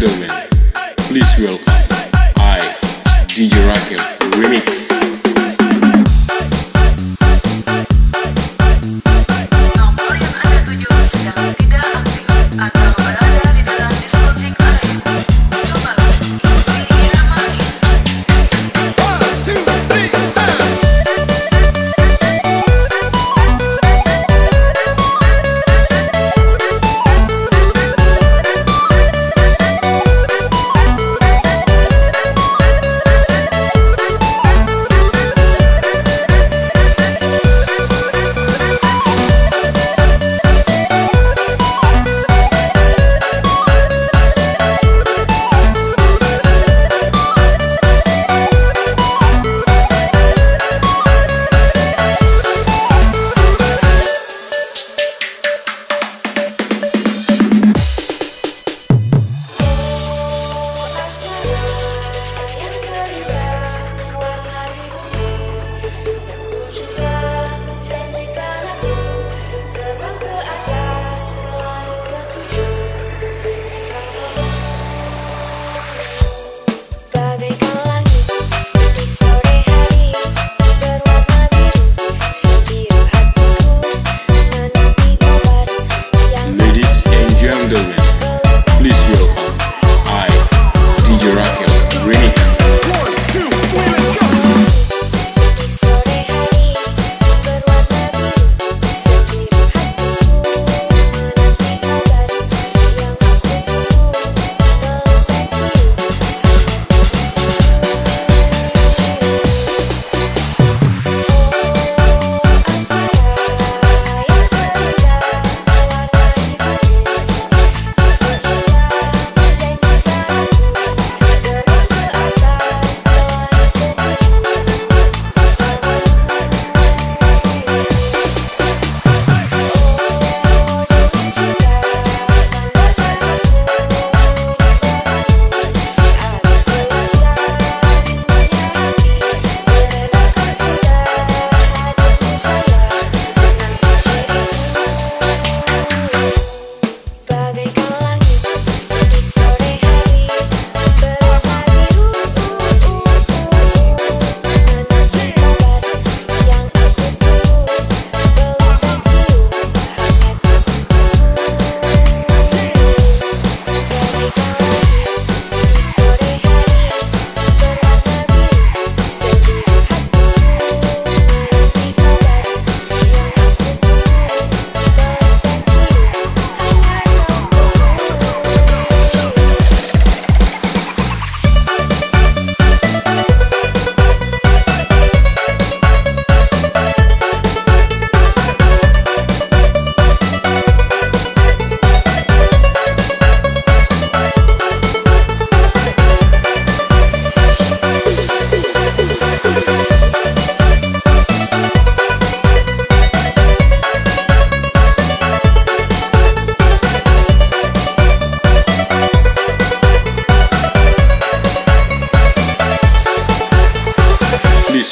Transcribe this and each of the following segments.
gentlemen, please welcome I, DJ Raquel.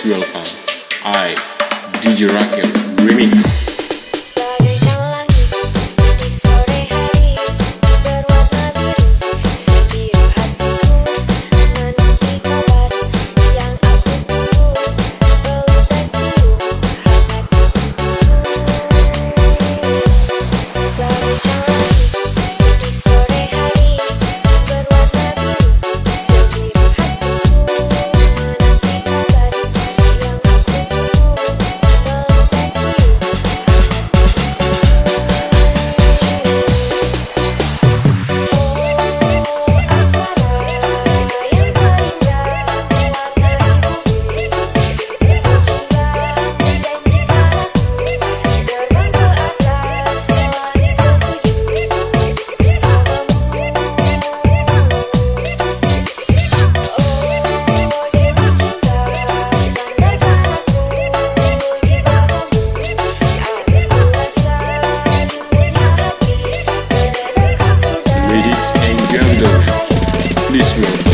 Silva. I, DJ Rakel remix. this room.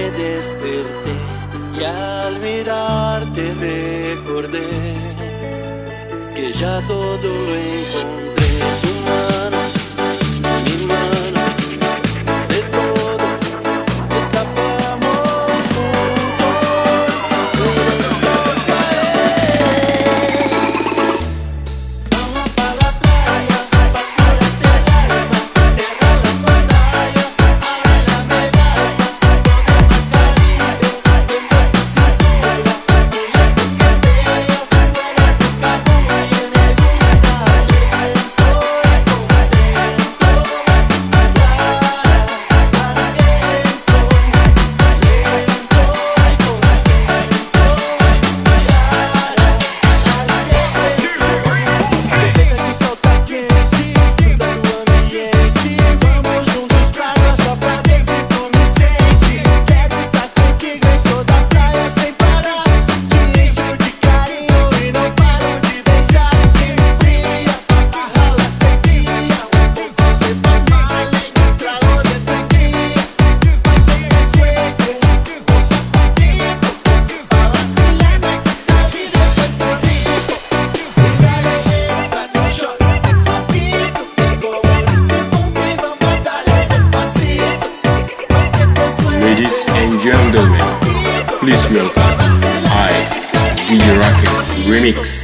me desperté y al mirarte recordé que ya todo lo encontré. Mix.